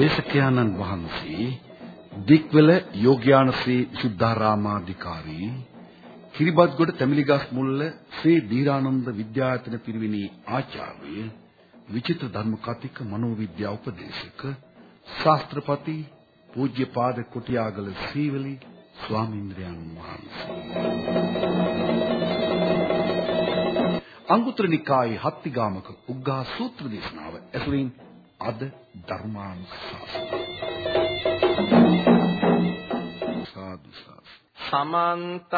දේශකයන්න් වහන්සේ දික්වල යෝග්‍යානසේ සුද්ධාරාමාධිකාරී කිරිබත්ගොඩ තැමිලිගස් මුල්ල ශ්‍රී දීරානන්ද විද්‍යායතන පිරිවෙනේ ආචාර්ය විචිත්‍ර ධර්ම කතික මනෝවිද්‍යා උපදේශක ශාස්ත්‍රපති පූජ්‍යපාද කුටියාගල සීවලි ස්වාමීන්ද්‍රයන් වහන්සේ. අංගුත්තර නිකායේ හත්තිගාමක උග්ඝා සූත්‍ර දේශනාව ඇසුරින් අද ධර්මානුශාසන. සමන්ත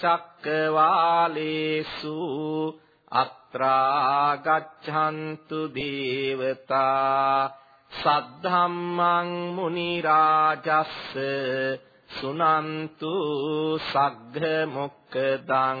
චක්කවාලේසු අත්‍රා ගච්ඡන්තු දේවතා සද්ධම්මං මුනි රාජස්ස සුනන්තු සග්ග මොක්කදං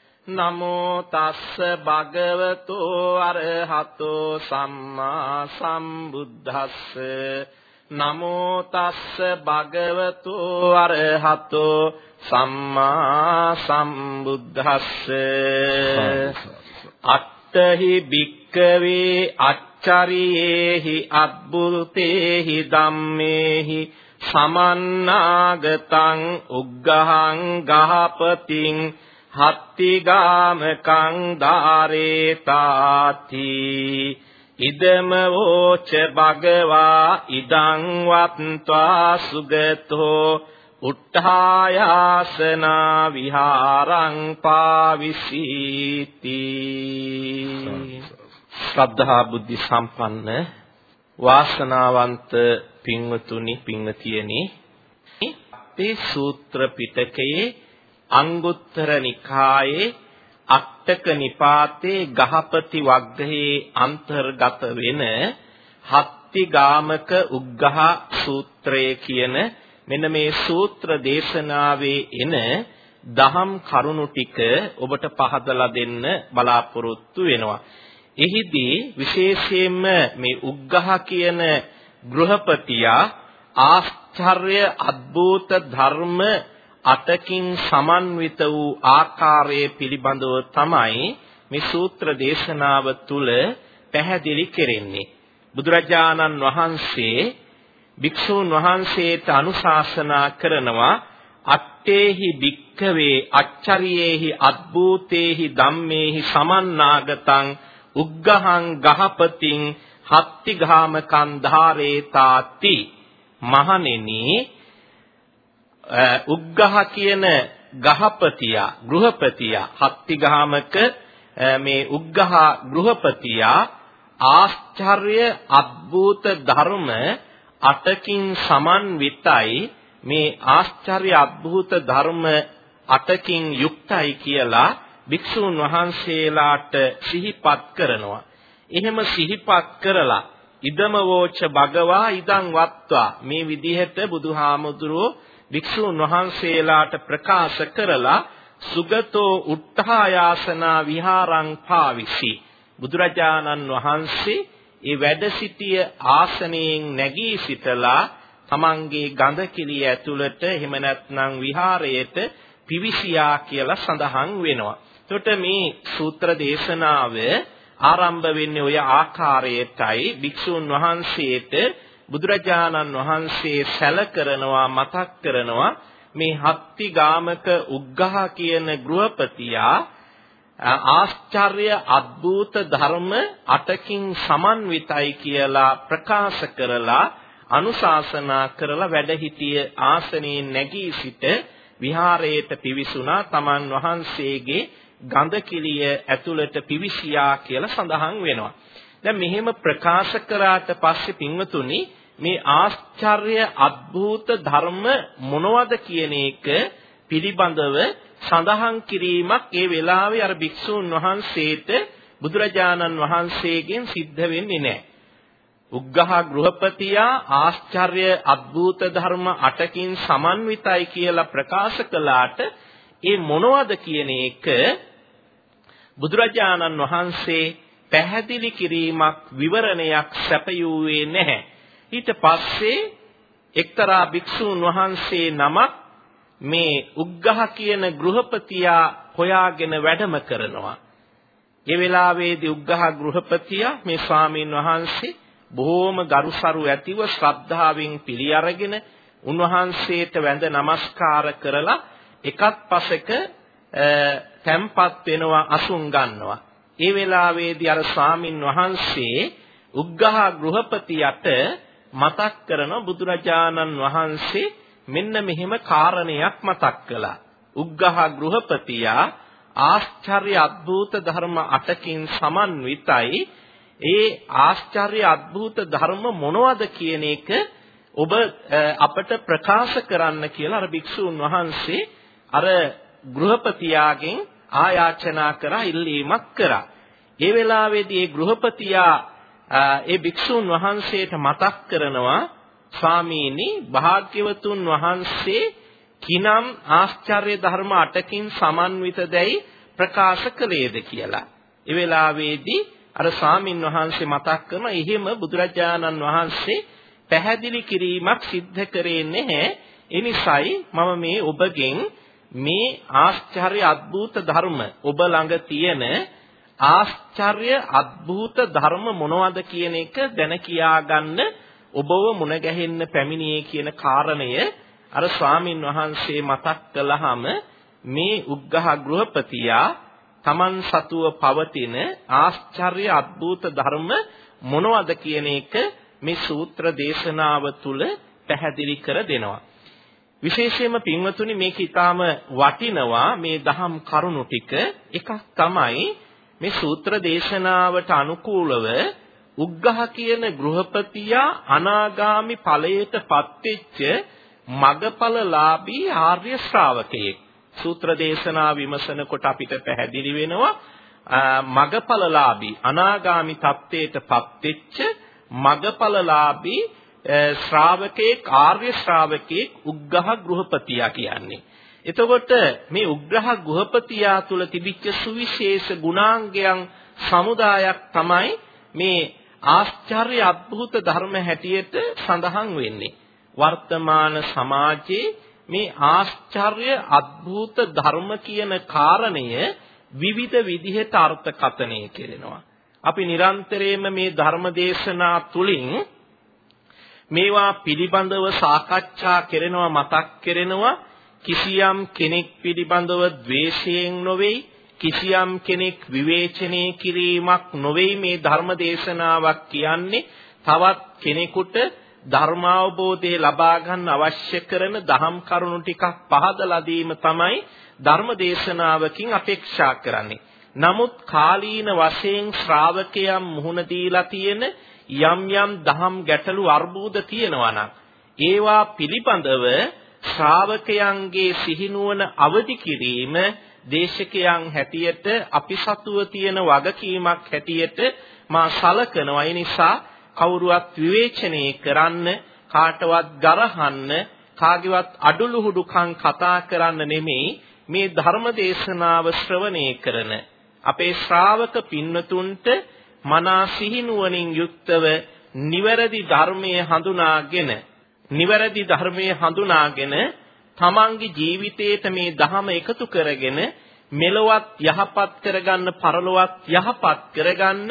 නමෝ තස්ස භගවතෝ අරහතෝ සම්මා සම්බුද්දස්ස. නමෝ තස්ස භගවතෝ අරහතෝ සම්මා සම්බුද්දස්ස. අත්තහි භික්කවේ අච්චරියේහි අද්භුතේහි ධම්මේහි සමන්නාගතං උග්ගහං ගහපතින් හත්තිගාමකං ධාරේතාති. ඉදම වෝච භගවා ඉදං වත්වා සුගතෝ. උට්ඨායාසනා විහාරං පාවිසීති. ශ්‍රද්ධා බුද්ධ සම්පන්න වාසනාවන්ත පින්වතුනි පින්වතියනි මේ සූත්‍ර පිටකයේ අංගුත්තර නිකායේ අට්ටක නිපාතේ ගහපති වග්ගයේ අන්තර්ගත වෙන හත්ති ගාමක උග්ඝහ සූත්‍රය කියන මෙන්න මේ සූත්‍ර දේශනාවේ එන දහම් කරුණු ටික ඔබට පහදලා දෙන්න බලාපොරොත්තු වෙනවා. එහිදී විශේෂයෙන්ම මේ උග්ඝහ කියන ගෘහපතියා ආශ්චර්ය අద్భుත ධර්ම අටකින් සමන්විත වූ ආකාරයේ පිළිබඳව තමයි මේ සූත්‍ර දේශනාව තුල පැහැදිලි කෙරෙන්නේ. බුදුරජාණන් වහන්සේ භික්ෂූන් වහන්සේට අනුශාසනා කරනවා අත්තේහි භික්ඛවේ අච්චරියේහි අද්භූතේහි ධම්මේහි සමන්නාගතං උග්ගහං ගහපතින් හත්ති ගාමකං ධාරේතාති මහණෙනි උග්ගහ කියන ගහපතියා ගෘහපතියා හත්තිගාමක මේ උග්ගහ ගෘහපතියා ආශ්චර්ය අද්භූත ධර්ම අටකින් සමන්විතයි මේ ආශ්චර්ය අද්භූත ධර්ම අටකින් යුක්තයි කියලා භික්ෂූන් වහන්සේලාට සිහිපත් කරනවා. එහෙම සිහිපත් කරලා ඉදම වෝච භගවා ඉදං වත්වා මේ විදිහට බුදුහාමුදුරුවෝ භික්ෂුන් වහන්සේලාට ප්‍රකාශ කරලා සුගතෝ උත්ථායාසනා විහාරං පාවිසි බුදුරජාණන් වහන්සේ ඒ වැඩ සිටිය ආසනයෙන් නැගී සිටලා තමන්ගේ ගඳ කිලිය ඇතුළට එහෙම නැත්නම් විහාරයට පිවිසියා කියලා සඳහන් වෙනවා. එතකොට මේ සූත්‍ර දේශනාව ආරම්භ වෙන්නේ ඔය ආකාරයටයි භික්ෂුන් වහන්සේට බුදුරජාණන් වහන්සේ සැල කරනවා මතක් කරනවා මේ හත්ති ගාමක උග්ඝහ කියන ගෘහපතියා ආශ්චර්ය අద్భుත ධර්ම අටකින් සමන්විතයි කියලා ප්‍රකාශ කරලා අනුශාසනා කරලා වැඩ සිටිය ආසනයේ නැගී සිට විහාරයට පිවිසුණා තමන් වහන්සේගේ ගඳ කිලිය ඇතුළට පිවිසියා කියලා සඳහන් වෙනවා. දැන් මෙහෙම ප්‍රකාශ කරාට පස්සේ පින්වතුනි මේ ආශ්චර්ය අද්භූත ධර්ම මොනවද කියන එක පිළිබඳව සඳහන් කිරීමක් ඒ වෙලාවේ අර භික්ෂූන් වහන්සේට බුදුරජාණන් වහන්සේගෙන් සිද්ධ වෙන්නේ නැහැ. උග්ගහ ගෘහපතියා ආශ්චර්ය අද්භූත ධර්ම 8කින් සමන්විතයි කියලා ප්‍රකාශ කළාට ඒ මොනවද කියන එක බුදුරජාණන් වහන්සේ පැහැදිලි කිරීමක් විවරණයක් සැපයුවේ නැහැ. ඊට පස්සේ එක්තරා භික්ෂූන් වහන්සේ නමක් මේ උග්ඝහ කියන ගෘහපතියා හොයාගෙන වැඩම කරනවා. ඒ වෙලාවේදී උග්ඝහ ගෘහපතියා මේ ස්වාමීන් වහන්සේ බොහෝම ගරුසරු ඇතිව ශ්‍රද්ධාවෙන් පිළි අරගෙන උන්වහන්සේට වැඳ නමස්කාර කරලා එකත් පසෙක තැම්පත් වෙනවා අසුන් ගන්නවා. ඒ වෙලාවේදී අර ස්වාමින් වහන්සේ උග්ඝහ ගෘහපතියට මතක් කරන බුදුරජාණන් වහන්සේ මෙන්න මෙහෙම කාරණයක් මතක් කළා. උග්ගහ ගෘහපතියා ආශ්චර්ය අද්භූත ධර්ම අටකින් සමන්විතයි. ඒ ආශ්චර්ය අද්භූත ධර්ම මොනවද කියන එක ඔබ අපට ප්‍රකාශ කරන්න කියලා අර භික්ෂුන් වහන්සේ අර ගෘහපතියාගෙන් ආයාචනා කරා ඉල්ලීමක් කරා. ඒ වෙලාවේදී ඒ ගෘහපතියා ඒ භික්ෂුන් වහන්සේට මතක් කරනවා ස්වාමීනි භාග්‍යවතුන් වහන්සේ කිනම් ආශ්චර්ය ධර්ම 8කින් සමන්විත දැයි ප්‍රකාශ කළේද කියලා. ඒ වෙලාවේදී අර ස්වාමින් වහන්සේ මතක් කරන එහෙම බුදුරජාණන් වහන්සේ පැහැදිලි කිරීමක් සිද්ධ කරේ නැහැ. ඒ නිසායි මම මේ ඔබගෙන් මේ ආශ්චර්ය අద్భుත ධර්ම ඔබ ළඟ තියෙන ආශ්චර්ය අද්භූත ධර්ම මොනවද කියන එක දැන කියාගන්න ඔබව මුණ ගැහෙන්න පැමිණියේ කියන කාරණය අර ස්වාමින් වහන්සේ මතක් කළාම මේ උග්ඝහ ගෘහපතියා Taman සතුව පවතින ආශ්චර්ය අද්භූත ධර්ම මොනවද කියන එක මේ සූත්‍ර දේශනාව තුළ පැහැදිලි කර දෙනවා. විශේෂයෙන්ම පින්වතුනි මේක ඊටාම වටිනවා මේ දහම් කරුණු ටික. එකක් තමයි මේ සූත්‍ර දේශනාවට අනුකූලව උග්ඝහ කියන ගෘහපතියා අනාගාමි ඵලයටපත් වෙච්ච මගඵලලාභී ආර්ය ශ්‍රාවකයෙක්. සූත්‍ර දේශනා විමසන කොට අපිට පැහැදිලි වෙනවා මගඵලලාභී අනාගාමි තත්ත්වයටපත් වෙච්ච මගඵලලාභී ශ්‍රාවකෙක් ආර්ය ශ්‍රාවකෙක් උග්ඝහ ගෘහපතියා කියන්නේ. එතකොට මේ උග්‍රහ ගෘහපතියා තුල තිබිච්ච සුවිශේෂ ගුණාංගයන් සමුදායක් තමයි මේ ආශ්චර්ය අద్భుත ධර්ම හැටියට සඳහන් වෙන්නේ. වර්තමාන සමාජයේ මේ ආශ්චර්ය අద్భుත ධර්ම කියන කාරණය විවිධ විදිහට අර්ථකථනය කෙරෙනවා. අපි නිරන්තරයෙන්ම මේ ධර්ම දේශනා තුලින් මේවා පිළිබඳව සාකච්ඡා කරනවා මතක් කරනවා කිසියම් කෙනෙක් පිළිබඳව द्वේෂයෙන් නොවේයි කිසියම් කෙනෙක් විවේචනය කිරීමක් නොවේයි මේ ධර්ම දේශනාවක් කියන්නේ තවත් කෙනෙකුට ධර්මාවබෝධය ලබා ගන්න අවශ්‍ය කරන දහම් කරුණු ටිකක් පහදලා දීම තමයි ධර්ම දේශනාවකින් අපේක්ෂා කරන්නේ. නමුත් කාලීන වශයෙන් ශ්‍රාවකයන් මුහුණ දීලා තියෙන යම් යම් දහම් ගැටලු අර්බුද තියෙනවා නම් ඒවා පිළිබඳව ශ්‍රාවකයන්ගේ සිහිනුවන අවදි කිරීම දේශකයන් හැටියට අපි සතුව තියෙන වගකීමක් හැටියට මා සලකනවා. ඒ නිසා කවුරුවත් විවේචනය කරන්න, කාටවත් ගරහන්න, කාගේවත් අඩලුහුඩුකම් කතා කරන්න නෙමෙයි මේ ධර්ම දේශනාව ශ්‍රවණය කරන අපේ ශ්‍රාවක පින්නතුන්ට මනා සිහිනුවණින් යුක්තව නිවැරදි ධර්මයේ හඳුනාගෙන නිවැරදි ධර්මයේ හඳුනාගෙන තමන්ගේ ජීවිතේට මේ ධහම එකතු කරගෙන මෙලොවත් යහපත් කරගන්න පරලොවත් යහපත් කරගන්න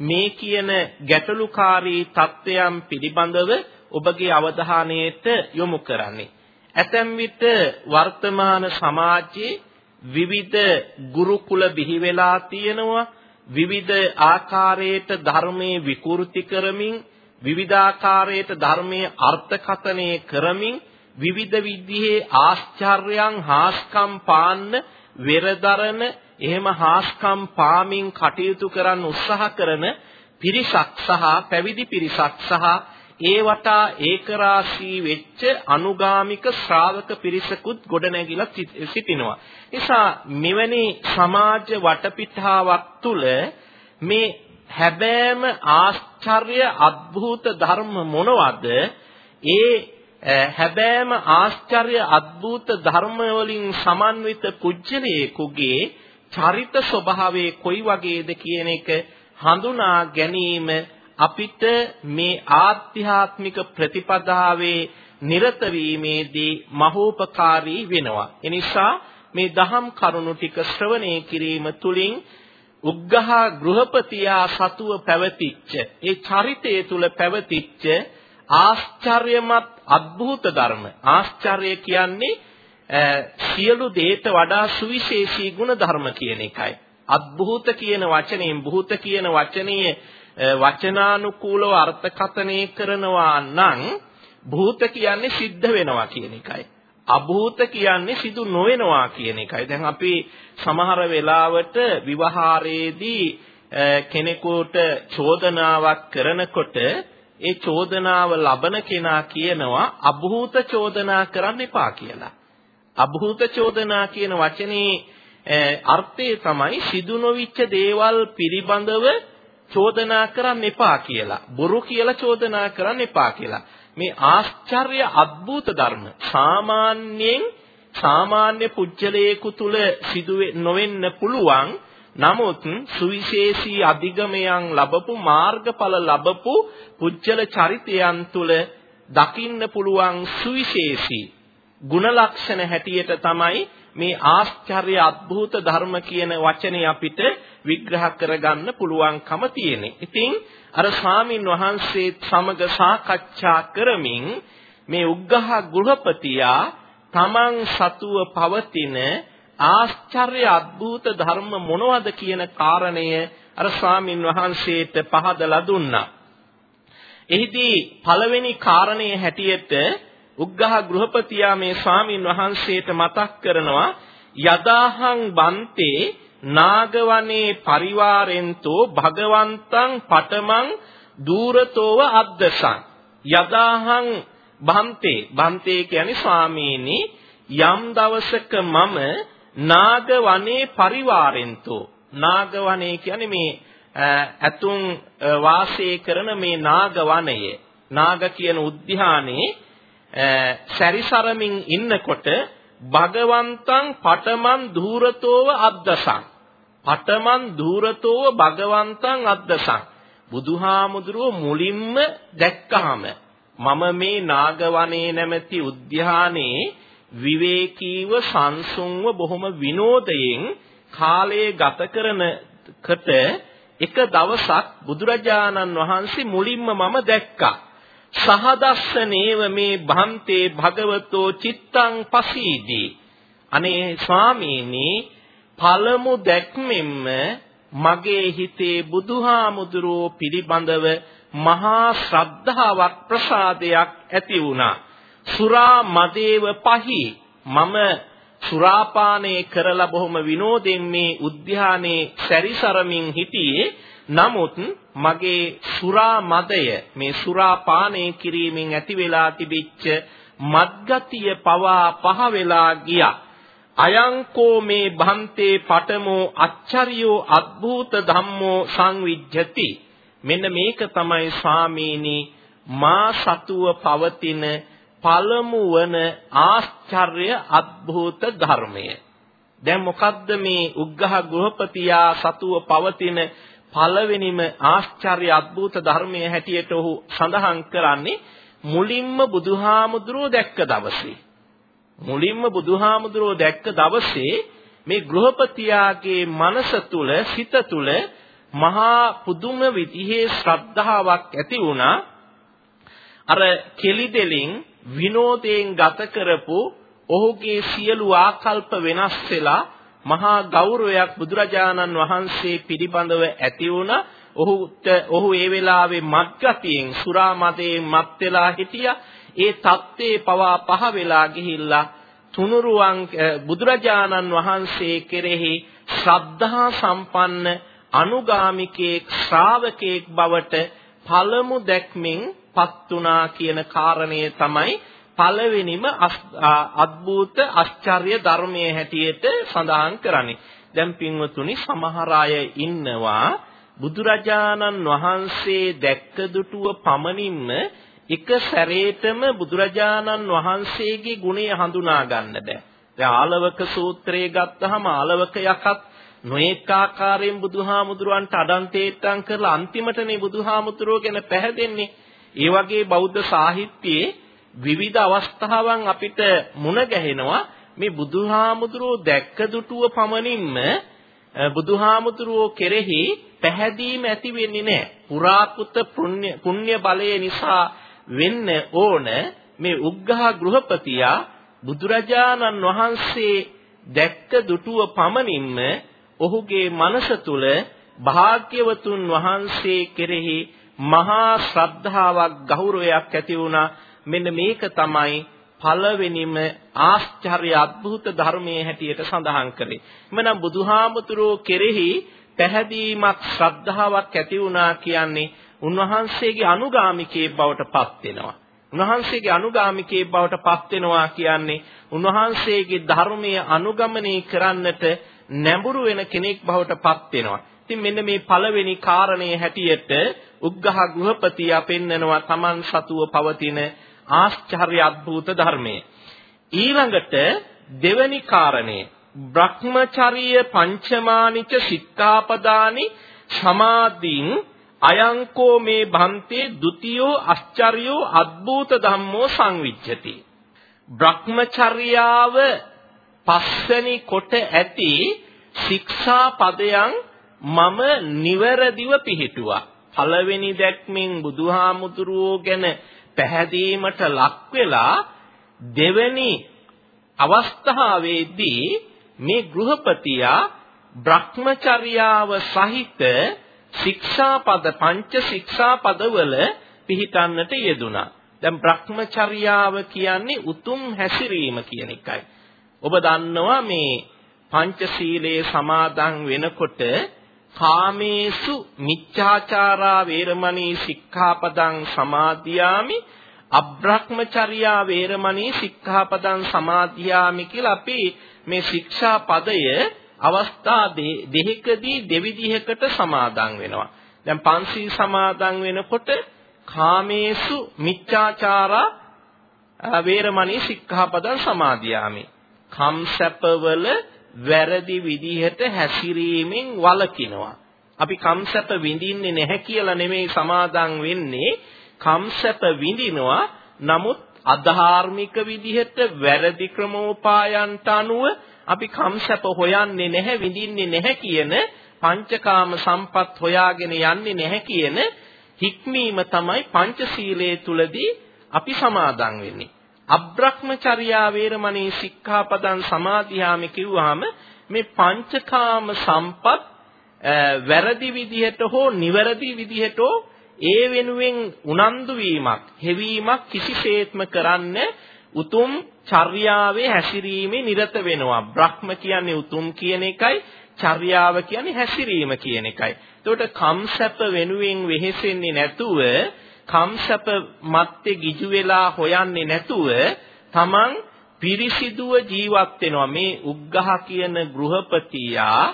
මේ කියන ගැටලුකාරී தත්වයන් පිළිබඳව ඔබගේ අවධානයට යොමු කරන්නේ. ඇතැම් විට වර්තමාන සමාජයේ විවිධ ගුරුකුල බිහි වෙලා තියෙනවා විවිධ ආකාරයට ධර්මයේ විකෘති කරමින් විවිධාකාරයට ධර්මයේ අර්ථකථනය කරමින් විවිධ විදිහේ ආශ්චර්යයන් හාස්කම් පාන්න වෙරදරන එහෙම හාස්කම් පාමින් කටයුතු කරන්න උත්සාහ කරන පිරිසක් සහ පැවිදි පිරිසක් සහ ඒ වටා ඒකරාශී වෙච්ච අනුගාමික ශ්‍රාවක පිරිසකුත් ගොඩනැගිලා සිටිනවා. නිසා මෙවැනි සමාජ වටපිටාවක් තුළ මේ හැබෑම ආශ්චර්ය අద్භූත ධර්ම මොනවද? ඒ හැබෑම ආශ්චර්ය අద్භූත ධර්ම වලින් සමන්විත පුජ්‍යලයේකුගේ චරිත ස්වභාවය කොයි වගේද කියන එක හඳුනා ගැනීම අපිට මේ ආධ්‍යාත්මික ප්‍රතිපදාවේ නිරත වීමේදී මහෝපකාරී වෙනවා. එනිසා මේ දහම් කරුණු ටික ශ්‍රවණය කිරීම තුළින් උග්ඝහ ගෘහපතියා සතුව පැවතිච්ච ඒ චරිතය තුල පැවතිච්ච ආශ්චර්යමත් අద్භූත ධර්ම. ආශ්චර්ය කියන්නේ සියලු දේට වඩා සුවිශේෂී ගුණ ධර්ම කියන එකයි. අద్භූත කියන වචනයෙන් භූත කියන වචනයේ වචනානුකූලව අර්ථකථනය කරනවා නම් භූත කියන්නේ සිද්ධ වෙනවා කියන එකයි. අභූත කියන්නේ සිදු නොවෙනවා කියන එකයි. දැන් අපි සමහර වෙලාවට විවාහාරයේදී කෙනෙකුට චෝදනාවක් කරනකොට ඒ චෝදනාව ලබන කෙනා කියනවා අභූත චෝදනා කරන්න එපා කියලා. අභූත චෝදනා කියන වචනේ අර්ථය තමයි සිදු නොවිච්ච දේවල් පිළිබඳව චෝදනා කරන්න එපා කියලා. බොරු කියලා චෝදනා කරන්න එපා කියලා. මේ ආශ්චර්ය අද්භූත ධර්ම සාමාන්‍යයෙන් සාමාන්‍ය පුජ්‍යලේකු තුල සිදු නොවෙන්න පුළුවන් නමුත් සුවිශේෂී අධිගමයන් ලැබපු මාර්ගඵල ලැබපු පුජ්‍යල චරිතයන් තුල දකින්න පුළුවන් සුවිශේෂී ගුණ ලක්ෂණ හැටියට තමයි මේ ආශ්චර්ය අද්භූත ධර්ම කියන වචනේ අපිට විග්‍රහ කරගන්න පුළුවන්කම තියෙන්නේ. ඉතින් අර ස්වාමින් වහන්සේ සමග සාකච්ඡා කරමින් මේ උග්ඝහ ගෘහපතියා තමන් සතුව පවතින ආශ්චර්ය අద్భుත ධර්ම මොනවද කියන කාරණය අර ස්වාමින් වහන්සේට පහදලා දුන්නා. එහිදී පළවෙනි කාරණය හැටියට උග්ඝහ ගෘහපතියා මේ ස්වාමින් වහන්සේට මතක් කරනවා යදාහං බන්තේ නාගවනේ පරිවාරෙන්තෝ භගවන්තං පටමං දූරතෝව අද්දසං යදාහං බන්තේ. බන්තේ කියන්නේ ස්වාමීනි යම් දවසක මම නාගවනේ පරිවාරෙන්තෝ. නාගවනේ කියන්නේ මේ ඇතුන් වාසය කරන මේ නාගවනය නාග කියන උද්‍යානයේ සැරිසරමින් ඉන්නකොට භගවන්තං පටමන් ධූරතෝව අද්දසං පටමන් ධූරතෝව භගවන්තං අද්දසං. බුදුහාමුදුරුව මුලින්ම දැක්කහම මම මේ නාගවනේ නැමැති උද්‍යානයේ විවේකීව සංසුන්ව බොහොම විනෝදයෙන් කාලය ගත කරනකට එක දවසක් බුදුරජාණන් වහන්සේ මුලින්ම මම දැක්කා. සහදස්සනේව මේ භන්තේ භගවතෝ චිත්තං පසීදී අනේ ස්වාමීනි පළමු දැක්මෙන්ම මගේ හිතේ බුදුහාමුදුරුවෝ පිළිබඳව මහා ශ්‍රද්ධාවක් ප්‍රසාදයක් ඇති වුණා. සුරා මදේව පහි මම සුරාපානය කරලා බොහොම විනෝදෙන් මේ උද්‍යානයේ සැරිසරමින් හිටියේ නමුත් මගේ සුරා මදය මේ සුරා පානය කිරීමෙන් ඇති වෙලා තිබිච්ච මත්ගතිය පවා පහ වෙලා ගියා අයංකෝ මේ භන්තේ පඨමෝ අච්චරියෝ අද්භූත ධම්මෝ සංවිජ්ජති. මෙන්න මේක තමයි ස්වාමීනි මා සතුව පවතින පළමු වන ආශ්චර්ය අద్භූත ධර්මය. දැන් මොකද්ද මේ උග්ඝහ ගෘහපතියා සතුව පවතින පළවෙනිම ආශ්චර්ය අద్භූත ධර්මයේ හැටියට ඔහු සඳහන් කරන්නේ මුලින්ම බුදුහාමුදුරුව දැක්ක දවසේ. මුලින්ම බුදුහාමුදුරුවෝ දැක්ක දවසේ මේ ගෘහපතියාගේ මනස තුල සිත තුල මහා පුදුම විදිහේ ශ්‍රද්ධාවක් ඇති වුණා. අර කෙලිදෙලින් විනෝදයෙන් ගත කරපු ඔහුගේ සියලු ආකල්ප වෙනස් වෙලා මහා ගෞරවයක් බුදුරජාණන් වහන්සේ පිළිබඳව ඇති වුණා. ඔහුට ඔහු ඒ වෙලාවේ මත්ගතියෙන් සුරා මදයෙන් මත් වෙලා හිටියා. ඒ தත්ත්වේ පවා පහ වෙලා ගිහිල්ලා තුනුරුවන් බුදුරජාණන් වහන්සේ කෙරෙහි ශ්‍රද්ධා සම්පන්න අනුගාමිකයෙක් ශ්‍රාවකයෙක් බවට පළමු දැක්මින් පත්ුණා කියන කාරණය තමයි පළවෙනිම අద్භූත ආශ්චර්ය ධර්මයේ හැටියට සඳහන් කරන්නේ. දැන් පින්වතුනි සමහර අය ඉන්නවා බුදුරජාණන් වහන්සේ දැක්ක දුටුව පමණින්ම එක සැරේටම බුදුරජාණන් වහන්සේගේ ගුණය හඳුනා ගන්න බෑ. දැන් ආලවක සූත්‍රය ගත්තහම ආලවක යකත් නොඑක ආකාරයෙන් බුදුහාමුදුරුවන්ට අඩන්තේට්ටම් කරලා අන්තිමටනේ බුදුහාමුදුරුවෝ ගැන පැහැදෙන්නේ. ඒ වගේ බෞද්ධ සාහිත්‍යයේ විවිධ අවස්ථාවන් අපිට මුණ ගැහෙනවා මේ බුදුහාමුදුරුවෝ දැක්ක දුටුව පමණින්ම බුදුහාමුදුරුවෝ කෙරෙහි පැහැදීම ඇති වෙන්නේ නැහැ. පුරාකෘත පුණ්‍ය පුණ්‍ය බලය නිසා වෙන්න ඕන මේ උග්ඝහ ගෘහපතියා බුදුරජාණන් වහන්සේ දැක්ක දුටුව පමණින්ම ඔහුගේ මනස තුල භාග්‍යවතුන් වහන්සේ කෙරෙහි මහා ශ්‍රද්ධාවක් ගෞරවයක් ඇති වුණා මෙන්න මේක තමයි පළවෙනිම ආශ්චර්ය අద్భుත ධර්මයේ හැටියට සඳහන් කරේ. එමනම් බුදුහාමුදුරෝ කෙරෙහි පැහැදීමක් ශ්‍රද්ධාවක් ඇති වුණා කියන්නේ උන්වහන්සේගේ අනුගාමිකයෙක් බවට පත් වෙනවා. උන්වහන්සේගේ අනුගාමිකයෙක් බවට පත් වෙනවා කියන්නේ උන්වහන්සේගේ ධර්මයේ අනුගමනය කරන්නට නැඹුරු වෙන කෙනෙක් බවට පත් වෙනවා. ඉතින් මෙන්න මේ පළවෙනි කාරණේ හැටියට උග්ඝහ ගෘහපතියා පෙන්නනවා Taman සතුව පවතින ආශ්චර්ය අద్భుත ධර්මය. ඊළඟට දෙවැනි කාරණේ බ්‍රහ්මචර්ය පංචමානිච සික්ඛාපදානි සමාධින් අයංකෝ මේ භන්තේ ဒ ුතියෝ අශ්චර්යෝ අද්භූත ධම්මෝ සංවිජ්ජති බ්‍රහ්මචර්යාව පස්වෙනි කොට ඇති ශික්ෂා පදයන් මම නිවැරදිව පිළිටුවා පළවෙනි දැක්මෙන් බුදුහාමුදුරුවෝ ගැන පැහැදීමට ලක් වෙලා දෙවෙනි අවස්ථාවේදී මේ ගෘහපතියා භ්‍රමචර්යාව සහිත ශික්ෂාපද පංච ශික්ෂාපදවල පිහිටන්නට යෙදුනා. දැන් භ්‍රමචර්යාව කියන්නේ උතුම් හැසිරීම කියන එකයි. ඔබ දන්නවා මේ පංචශීලයේ සමාදන් වෙනකොට කාමේසු මිච්ඡාචාරා වේරමණී සික්ඛාපදං සමාදියාමි අබ්‍රහ්මචර්යා වේරමණී සික්ඛාපදං සමාදියාමි කියලා අපි මේ ශික්ෂා පදය අවස්ථා දෙහිකදී දෙවිදිහකට සමාදන් වෙනවා. දැන් පංචශීල සමාදන් වෙනකොට කාමේසු මිච්ඡාචාරා වේරමණී සික්ඛාපදං සමාදියාමි. කම්සපවල වැරදි විදිහට හැසිරීමෙන් වළකිනවා. අපි කම්සප විඳින්නේ නැහැ කියලා නෙමෙයි සමාදන් වෙන්නේ. කම්සප විඳිනවා. නමුත් අධාර්මික විදිහට වැරදි ක්‍රමෝපායන්ට අනුව අපි කම්සප හොයන්නේ නැහැ විඳින්නේ නැහැ කියන පංචකාම සම්පත් හොයාගෙන යන්නේ නැහැ කියන හික්මීම තමයි පංචශීලයේ තුලදී අපි සමාදන් වෙන්නේ. අබ්‍රහ්මචර්යා වේරමණී සික්ඛාපදං සමාදියාමි කිව්වහම මේ පංචකාම සම්පත් වැරදි විදිහට හෝ නිවැරදි විදිහට ඒ වෙනුවෙන් උනන්දු වීමක් හෙවීමක් කිසිසේත්ම කරන්න උතුම් චර්යාවේ හැසිරීමේ නිරත වෙනවා. බ්‍රහ්ම කියන්නේ උතුම් කියන එකයි, චර්යාව කියන්නේ හැසිරීම කියන එකයි. එතකොට කම්සප වෙනුවෙන් වෙහෙසෙන්නේ නැතුව කම්සප මැත්තේ ගිජු වෙලා හොයන්නේ නැතුව තමන් පිරිසිදුව ජීවත් වෙනවා මේ උග්ඝහ කියන ගෘහපතියා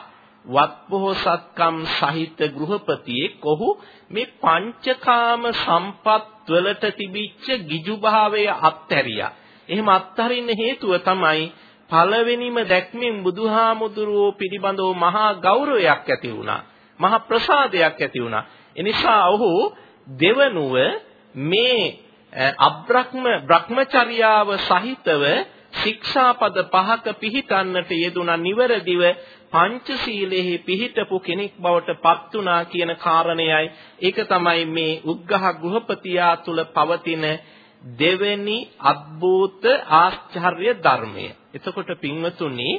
වත්පොහසත්කම් සහිත ගෘහපතියෙක් ඔහු මේ පංචකාම සම්පත් වලට තිබිච්ච ගිජු භාවය අත්හැරියා. එහෙම අත්හරින්න හේතුව තමයි පළවෙනිම දැක්මෙන් බුදුහාමුදුරුවෝ පිළිබඳව මහා ගෞරවයක් ඇති වුණා. මහා ප්‍රසාදයක් ඇති වුණා. එනිසා ඔහු දෙවනුව මේ අබ්‍රහ්ම භ්‍රමචර්යාව සහිතව ශික්ෂාපද පහක පිහිටන්නට යෙදුනා නිවරදිව පංචශීලයේ පිහිටපු කෙනෙක් බවට පත් වුණා කියන කාරණයයි ඒක තමයි මේ උග්ඝහ ගෘහපතියා තුල පවතින දෙවෙනි අද්භූත ආශ්චර්ය ධර්මය. එතකොට පින්වතුනි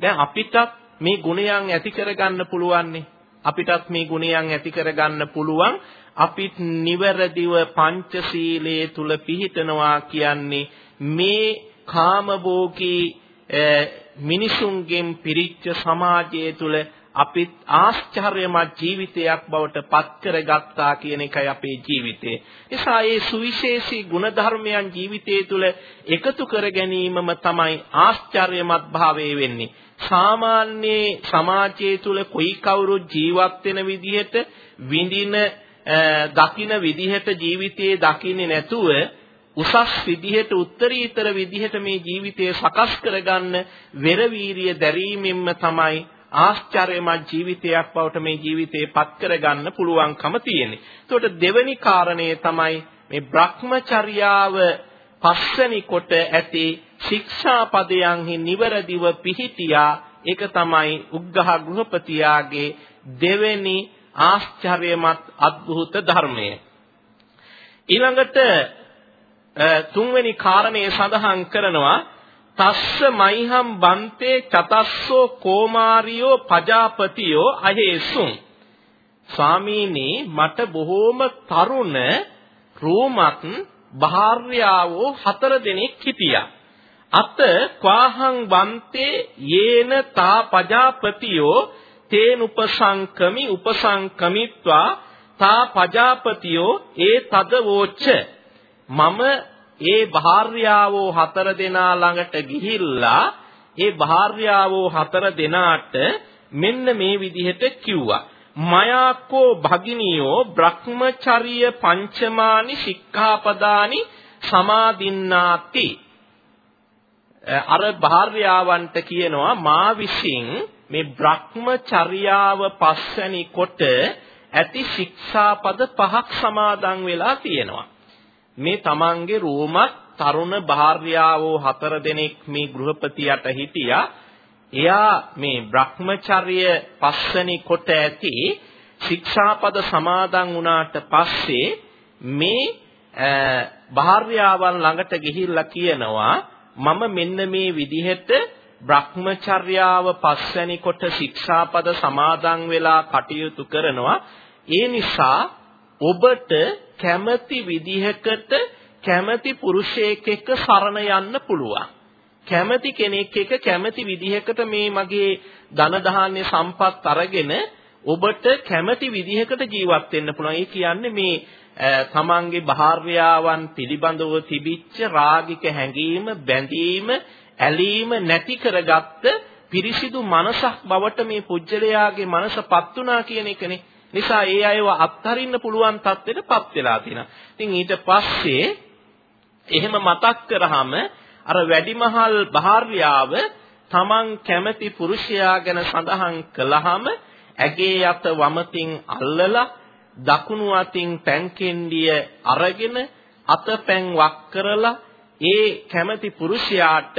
දැන් අපිටත් මේ ගුණයන් ඇති කරගන්න පුළුවන්නේ. අපිටත් මේ ගුණයන් ඇති කරගන්න පුළුවන්. අපිත් නිවැරදිව පංචශීලයේ තුල පිහිටනවා කියන්නේ මේ කාමභෝගී මිනිසුන්ගෙන් පිරිච්ච සමාජය තුල අපිත් ආශ්චර්යමත් ජීවිතයක් බවට පත් කරගත්තා කියන එකයි අපේ ජීවිතේ. නිසා මේ සුවිශේෂී ගුණධර්මයන් ජීවිතය තුළ එකතු කර ගැනීමම තමයි ආශ්චර්යමත් භාවය වෙන්නේ. සාමාන්‍ය සමාජය තුළ කොයි කවුරු ජීවත් වෙන විදිහට විඳින දකින විදිහට ජීවිතයේ දකින්නේ නැතුව උසස් විදිහට උත්තරීතර විදිහට මේ ජීවිතය සකස් කරගන්න වෙර වීරිය දැරීමෙන්ම තමයි ආශ්චර්යමත් ජීවිතයක් බවට මේ ජීවිතේ පත් කරගන්න පුළුවන්කම තියෙන්නේ. එතකොට දෙවෙනි කාරණය තමයි මේ Brahmacharyaව පස්වෙනි කොට ඇති ශික්ෂාපදයන්හි නිවරදිව පිහිටියා ඒක තමයි උග්ඝහ ගෘහපතියාගේ දෙවෙනි ආශ්චර්යමත් අద్භූත ධර්මය. ඊළඟට තුන්වෙනි කාරණය සඳහන් කරනවා තස්ස මයිහම් බන්තේ චතස්සෝ කෝමාරියෝ පජාපතියෝ අහේසුං. ස්වාමීනි මට බොහෝම තරුණ රෝමත් භාර්යාවෝ හතර දෙනෙක් හිටියා. අත ක්වාහං වන්තේ යේන තා පජාපතියෝ තේන උපසංකමි උපසංකමිත්වා තා පජාපතියෝ ඒ තදවෝච්ච මම ඒ භාර්යාවෝ හතර දෙනා ළඟට ගිහිල්ලා ඒ භාර්යාවෝ හතර දෙනාට මෙන්න මේ විදිහට කිව්වා. මයාකෝ භගිනියෝ බ්‍රහ්මචර්ය පංචමානි සික්ඛාපදානි සමාදින්නාති. අර භාර්යාවන්ට කියනවා මා විසින් මේ බ්‍රහ්මචර්යාව පස්වැනි කොට ඇති ශික්ෂාපද පහක් සමාදන් වෙලා තියෙනවා. මේ තමන්ගේ රෝමත් තරුණ භාර්යාවෝ හතර දෙනෙක් මේ ගෘහපතියට හිටියා. එයා මේ Brahmacharya පස්වෙනි කොට ඇති ශික්ෂාපද සමාදන් වුණාට පස්සේ මේ භාර්යාවන් ළඟට ගිහිල්ලා කියනවා මම මෙන්න මේ විදිහට Brahmacharyaව පස්වැනි කොට ශික්ෂාපද සමාදන් වෙලා කටයුතු කරනවා ඒ නිසා ඔබට කැමැති විදිහකට කැමැති පුරුෂයෙක් එක්ක සරණ යන්න පුළුවන්. කැමැති කෙනෙක් එක්ක කැමැති විදිහකට මේ මගේ ධන ධාන්‍ය සම්පත් අරගෙන ඔබට කැමැති විදිහකට ජීවත් වෙන්න පුළුවන්. ඒ කියන්නේ මේ තමන්ගේ භාර්යාවන් පිළිබඳව තිබිච්ච රාගික හැඟීම, බැඳීම, ඇලීම නැති කරගත්ත පිරිසිදු මනසක් බවට මේ පුජ්‍යලයාගේ මනසපත් වුණා කියන එකනේ. නිසා ඒ අයව අත්හරින්න පුළුවන් තත්ත්වෙටපත් වෙලා තියෙනවා. ඉතින් ඊට පස්සේ එහෙම මතක් කරාම අර වැඩිමහල් භාර්යාව තමන් කැමති පුරුෂයා ගැන සඳහන් කළාම ඇගේ යත වමතින් අල්ලලා දකුණු අතින් පැන්කෙන්ඩිය අරගෙන අතපැන් වක් කරලා ඒ කැමති පුරුෂයාට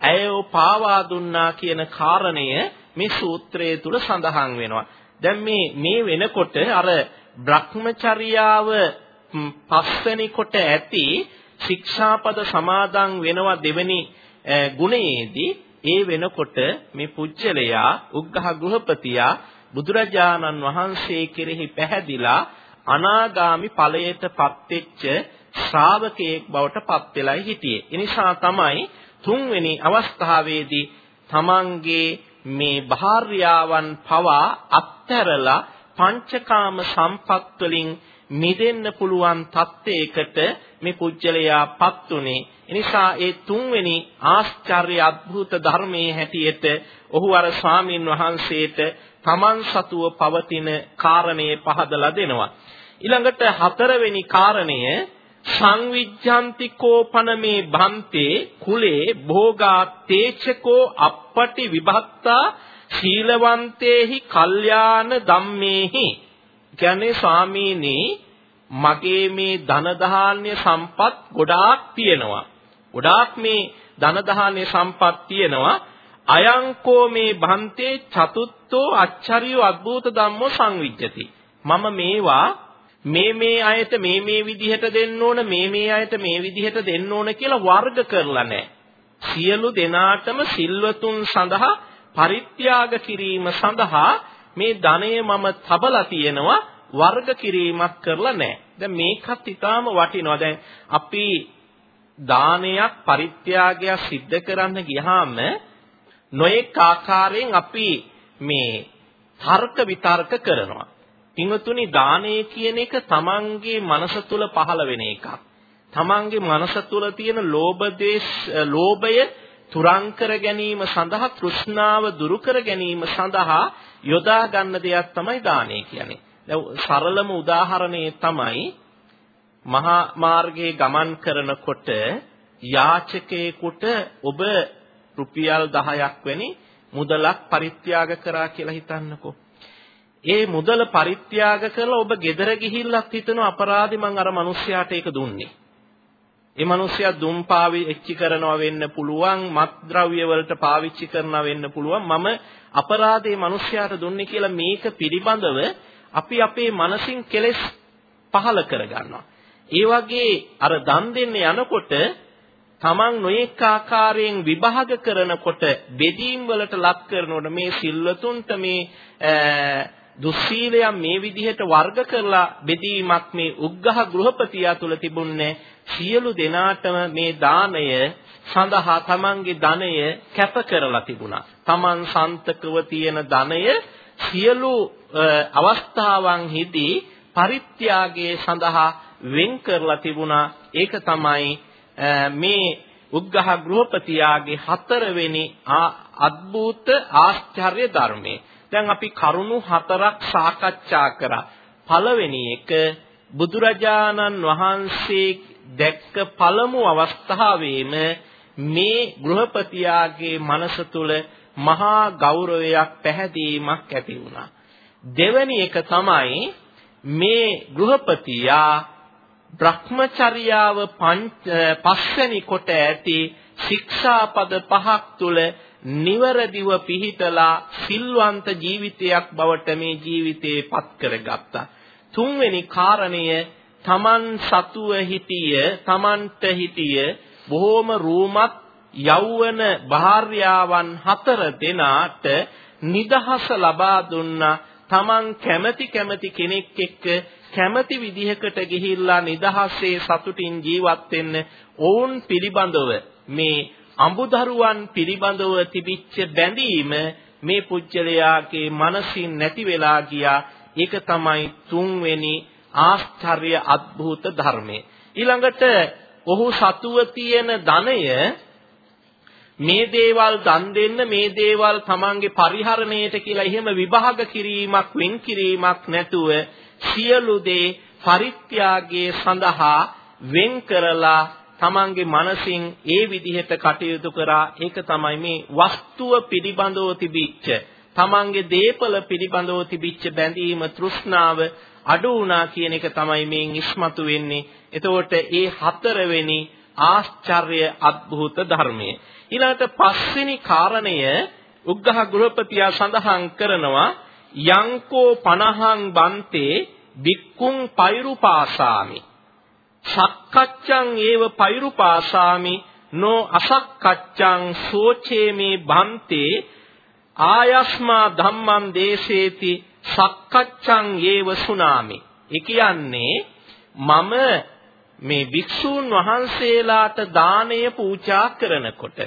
ඇයව පාවා දුන්නා කියන කාරණය මේ සූත්‍රයේ තුල සඳහන් වෙනවා. දැන් මේ මේ වෙනකොට අර Brahmacharyaව පස්වෙනි කොට ඇති ශික්ෂාපද සමාදන් වෙනවා දෙවෙනි ගුණයේදී ඒ වෙනකොට මේ පුජ්‍යලයා උග්ඝහ ගෘහපතියා බුදුරජාණන් වහන්සේ කෙරෙහි පැහැදිලා අනාගාමි ඵලයටපත් වෙච්ච ශ්‍රාවකයෙක් බවට පත් වෙලයි හිටියේ. ඒ නිසා තමයි තුන්වෙනි අවස්ථාවේදී තමන්ගේ මේ භාර්යාවන් පවා අත්හැරලා පංචකාම සම්පත් වලින් මිදෙන්න පුළුවන් තත්ත්වයකට මේ පුජ්‍යලයාපත් උනේ. එනිසා ඒ තුන්වෙනි ආශ්චර්ය අద్భుත ධර්මයේ හැටියට ඔහු අර ස්වාමින් වහන්සේට තමන් සතුව පවතින කාරණේ පහදලා දෙනවා. ඊළඟට හතරවෙනි කාරණය සංවිජ්ජන්තිකෝපන මේ භන්තේ කුලේ භෝගා තේචකෝ අපපටි විභක්තා ශීලවන්තේහි කල්යාණ ධම්මේහි. කියන්නේ ස්වාමීනි මගේ මේ ධන ධාන්‍ය සම්පත් ගොඩාක් තියෙනවා. ගොඩාක් මේ ධන ධාන්‍ය සම්පත් තියෙනවා. අයංකෝ මේ භන්තේ චතුත්ථෝ අච්චරියෝ අද්භූත ධම්මෝ සංවිජ්ජති. මම මේවා මේ මේ අයට මේ මේ විදිහට දෙන්න ඕන මේ මේ අයට මේ විදිහට දෙන්න ඕන කියලා වර්ග කරලා නැහැ. සියලු දෙනාටම සිල්වතුන් සඳහා පරිත්‍යාග කිරීම සඳහා මේ ධනය මම තබලා තියෙනවා වර්ග කිරීමක් කරලා නැහැ. දැන් මේකත් ඊටාම වටිනවා. දැන් අපි දානයක් පරිත්‍යාගයක් සිද්ධ කරන්න ගියාම නොඑක ආකාරයෙන් අපි මේ තර්ක විතර්ක කරනවා. පින්වතුනි දානය කියන එක තමන්ගේ මනස තුල පහළ වෙන එකක්. තමන්ගේ මනස තුල තියෙන ලෝභ දේශ ලෝභය තුරන් කර ගැනීම සඳහා තෘෂ්ණාව දුරු කර ගැනීම සඳහා යොදා ගන්න දෙයක් තමයි දානය කියන්නේ. දැන් සරලම උදාහරණය තමයි මහා මාර්ගයේ ගමන් කරනකොට යාචකයෙකුට ඔබ රුපියල් 10ක් වැනි මුදලක් පරිත්‍යාග කරා කියලා හිතන්නකෝ. ඒ මුදල පරිත්‍යාග කරලා ඔබ ගෙදර ගිහිල්ලත් හිතන අපරාධي මං අර මිනිස්සයාට ඒක දුන්නේ. ඒ මිනිස්සයා දුම් පාවිච්චි කරනවා වෙන්න පුළුවන්, මත්ද්‍රව්‍ය වලට පාවිච්චි කරනවා වෙන්න පුළුවන්. මම අපරාධේ මිනිස්සයාට දුන්නේ කියලා මේක පිළිබඳව අපි අපේ මනසින් කෙලෙස් පහල කරගන්නවා. ඒ වගේ අර දන් දෙන්න යනකොට තමන් නොඑක ආකාරයෙන් විභාග කරනකොට බෙදීම් වලට ලක් කරනකොට මේ සිල්වතුන්ට මේ දුස්සීලයන් මේ විදිහට වර්ග කරලා බෙදීමක් මේ උග්ඝහ ගෘහපතියා තුල තිබුණේ සියලු දෙනාටම මේ දාණය සඳහා තමන්ගේ ධනය කැප කරලා තිබුණා. තමන් සන්තකව තියෙන ධනය සියලු අවස්ථාවන්හිදී පරිත්‍යාගයේ සඳහා වෙන් කරලා තිබුණා. ඒක තමයි මේ උග්ඝහ ගෘහපතියාගේ හතරවෙනි අద్භූත ආශ්චර්ය ධර්මයේ දැන් අපි කරුණු හතරක් සාකච්ඡා කරා. පළවෙනි එක බුදුරජාණන් වහන්සේ දැක්ක පළමු අවස්ථාවේම මේ ගෘහපතියාගේ මනස තුල මහා ගෞරවයක් පැහැදීමක් ඇති වුණා. දෙවැනි එක තමයි මේ ගෘහපතියා භ්‍රමචර්යාව පස්වෙනි කොට ඇති ශික්ෂාපද පහක් තුල නිවරදිව පිහිටලා සිල්වන්ත ජීවිතයක් බවට මේ ජීවිතේ පත් කරගත්තා. තුන්වෙනි කාරණය තමන් සතුව හිටිය තමන්ට හිටිය බොහෝම රූමත් යෞවන භාර්යාවන් හතර දෙනාට නිදහස ලබා දුන්නා තමන් කැමැති කැමැති කෙනෙක් එක්ක කැමැති විදිහකට ගිහිල්ලා නිදහසේ සතුටින් ජීවත් වෙන්න ඔවුන් පිළිබඳව මේ අඹදරුවන් පිළිබඳව තිබිච්ච බැඳීම මේ පුජ්‍යලයාගේ මනසින් නැති වෙලා ගියා. ඒක තමයි තුන්වෙනි ආශ්චර්ය අద్භූත ධර්මය. ඊළඟට ඔහු සතුව තියෙන ධනය මේ දේවල් දන් දෙන්න මේ දේවල් තමන්ගේ පරිහරණයට කියලා එහෙම විභාග කිරීමක් වෙන් කිරීමක් නැතුව සියලු දේ පරිත්‍යාගයේ සඳහා වෙන් කරලා තමන්ගේ මනසින් ඒ විදිහට කටයුතු කරා. ඒක තමයි මේ වස්තුව පිළිබඳව තිබිච්ච තමන්ගේ දේපල පිළිබඳව තිබිච්ච බැඳීම තෘෂ්ණාව අඩු වුණා කියන එක තමයි මේන් ඉස්මතු වෙන්නේ. එතකොට ඒ හතරවෙනි ආශ්චර්ය අద్භූත ධර්මය. ඊළඟට පස්වෙනි කාරණය උග්ඝහ ගෘහපතියා සඳහන් කරනවා යංකෝ 50න් බන්තේ වික්කුං පෛරුපාසාමි. සක්කච්ඡං ඒව පෛරුපාසාමි නෝ අසක්කච්ඡං සෝචේමේ භන්තේ ආයස්මා ධම්මං දේශේති සක්කච්ඡං ඒව සුනාමි. ඒ කියන්නේ මම මේ භික්ෂූන් වහන්සේලාට දාණය පූජා කරනකොට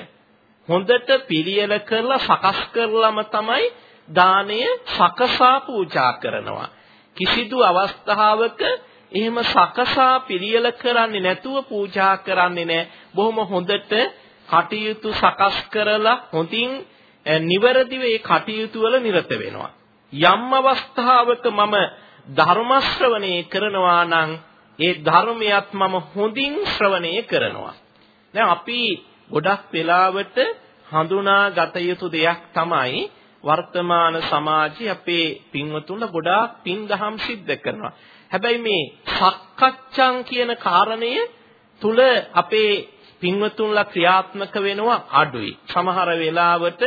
හොඳට පිළියෙල කරලා සකස් කරලම තමයි දාණය සකසා පූජා කරනවා. කිසිදු අවස්ථාවක එහෙම සකසා පිළියෙල කරන්නේ නැතුව පූජා කරන්නේ නැහැ. බොහොම හොඳට කටයුතු සකස් කරලා හොඳින් නිවැරදිව ඒ කටයුතු වල නිරත වෙනවා. යම් අවස්ථාවක මම ධර්ම ශ්‍රවණය කරනවා නම් ඒ ධර්මයක් මම හොඳින් ශ්‍රවණය කරනවා. දැන් අපි ගොඩක් වෙලාවට හඳුනා ගත යුතු දෙයක් තමයි වර්තමාන සමාජයේ අපේ පින්වතුන්ලා ගොඩාක් පින් දහම් සිද්ධ කරනවා. හැබැයි මේ සක්කච්ඡං කියන කාරණය තුල අපේ පින්වතුන්ලා ක්‍රියාත්මක වෙනවා අඩුයි. සමහර වෙලාවට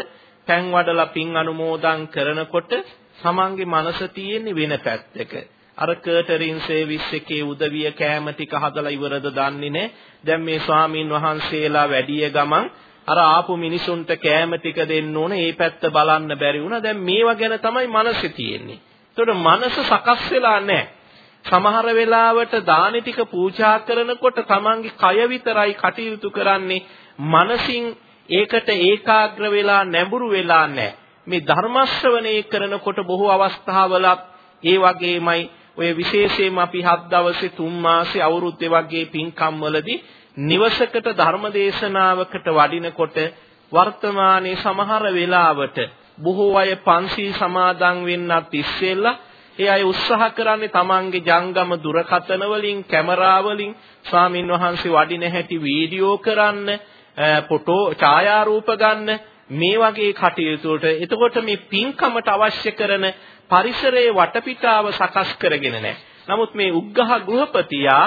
පෑන් වඩලා පින් අනුමෝදන් කරනකොට තමන්ගේ මනස තියෙන්නේ වෙන පැත්තක. අර කර්ටරින් සර්විස් එකේ උදවිය කෑම ටික හදලා ඉවරද දන්නේ නැහැ. දැන් මේ ස්වාමින් වහන්සේලා වැඩිය ගමන් අර ආපු මිනිසුන්ට කෑම ටික දෙන්න ඕන. ඒ පැත්ත බලන්න බැරි වුණා. දැන් මේවා ගැන තමයි මනසේ තියෙන්නේ. ඒතකොට මනස සකස් වෙලා නැහැ. සමහර වෙලාවට දානි ටික පූජා කරනකොට තමන්ගේ කය විතරයි කටයුතු කරන්නේ. මනසින් ඒකට ඒකාග්‍ර වෙලා නැඹුරු වෙලා නැහැ. මේ ධර්ම ශ්‍රවණය කරනකොට බොහෝ අවස්ථාවලත් ඒ වගේමයි. ඔය විශේෂයෙන්ම අපි හත් දවසේ තුන් මාසේ අවුරුද්දේ වගේ පින්කම් වලදී නිවසකට ධර්ම දේශනාවකට වඩිනකොට වර්තමානයේ සමහර වෙලාවට බොහෝ අය පන්සිල් සමාදන් වෙන්නත් ඉස්සෙල්ලා ඒ අය උත්සාහ කරන්නේ තමන්ගේ ජංගම දුරකථන වලින් කැමරා වලින්. ස්වාමින් වහන්සේ වඩින හැටි වීඩියෝ කරන්න ෆොටෝ ඡායාරූප ගන්න. මේ වගේ කටයුතු වලට. එතකොට මේ පින්කමට අවශ්‍ය කරන පරිසරයේ වටපිටාව සකස් කරගෙන නැහැ. නමුත් මේ උග්ඝහ ගෘහපතියා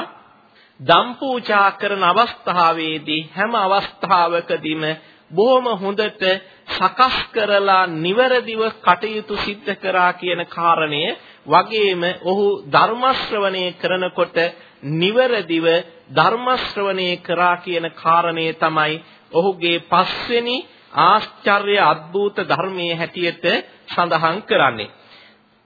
දම් පූජා කරන අවස්ථාවේදී හැම අවස්ථාවකදීම බොහොම හොඳට සකස් කරලා නිවැරදිව කටයුතු සිද්ධ කරා කියන කාරණය වගේම ඔහු ධර්ම ශ්‍රවණය කරනකොට නිවැරදිව ධර්ම ශ්‍රවණය කරා කියන කාරණය තමයි ඔහුගේ පස්වෙනි ආශ්චර්ය අద్భుත ධර්මයේ හැටියට සඳහන් කරන්නේ.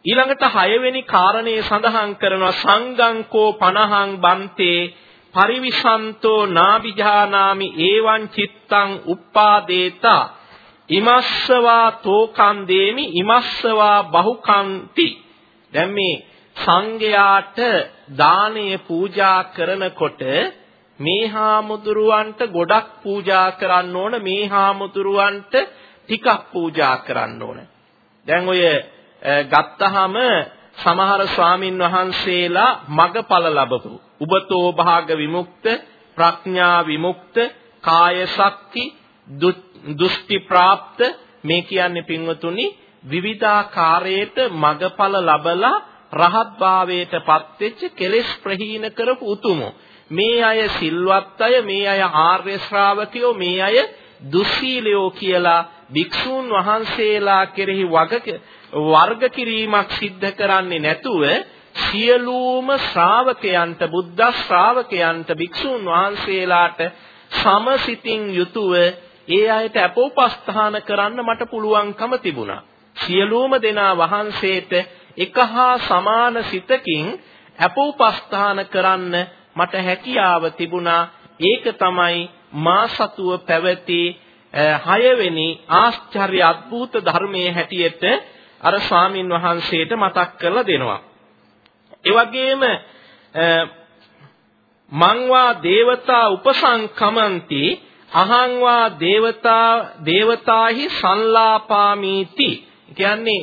ඊළඟට හයවෙනි කාරණේ සඳහන් කරනවා සංගංකෝ 50න් බන්තේ පරිවිසන්තෝ නාබිජානාමි ඒවං චිත්තං uppādētā ඉමස්සවා තෝකං දේමි ඉමස්සවා බහුකන්ති. දැන් මේ සංඝයාට දානය පූජා කරනකොට මේ හාමුදුරුවන්ට ගොඩක් පූජා කරන්න ඕන මේ හාමුදුරුවන්ට ටිකක් පූජා කරන්න ඕන. දැන් ඔය ගත්තාම සමහර ස්වාමින් වහන්සේලා මගඵල ලැබපු. උබතෝ භාග විමුක්ත, ප්‍රඥා විමුක්ත, කාය ශක්ති, දුෂ්ටි ප්‍රාප්ත මේ කියන්නේ පින්වතුනි විවිධාකාරයට මගඵල ලබලා රහත් භාවයට පත්වෙච්ච කෙලෙස් ප්‍රහීන කරපු උතුමෝ මේ අය සිල්වත් අය මේ අය ආර්ය ශ්‍රාවකයෝ මේ අය දුස්සීලයෝ කියලා භික්ෂූන් වහන්සේලා කෙරෙහි වගක වර්ග කිරීමක් සිද්ධ කරන්නේ නැතුව සියලුම ශ්‍රාවකයන්ට බුද්ධ ශ්‍රාවකයන්ට භික්ෂූන් වහන්සේලාට සමසිතින් යුතුව ඒ අයට අපෝපස්ථාන කරන්න මට පුළුවන්කම තිබුණා. සියලුම දෙනා වහන්සේට එකහා සමාන සිතකින් අපෝපස්ථාන කරන්න මට හැකියාව තිබුණා. ඒක තමයි මා සතුව පැවති හයවෙනි ආශ්චර්ය අద్భుත ධර්මයේ හැටියට අර ස්වාමින් වහන්සේට මතක් කරලා දෙනවා. ඒ වගේම මංවා දේවතා උපසංකමන්ති අහංවා දේවතා දේවතාහි සංලාපාමීති කියන්නේ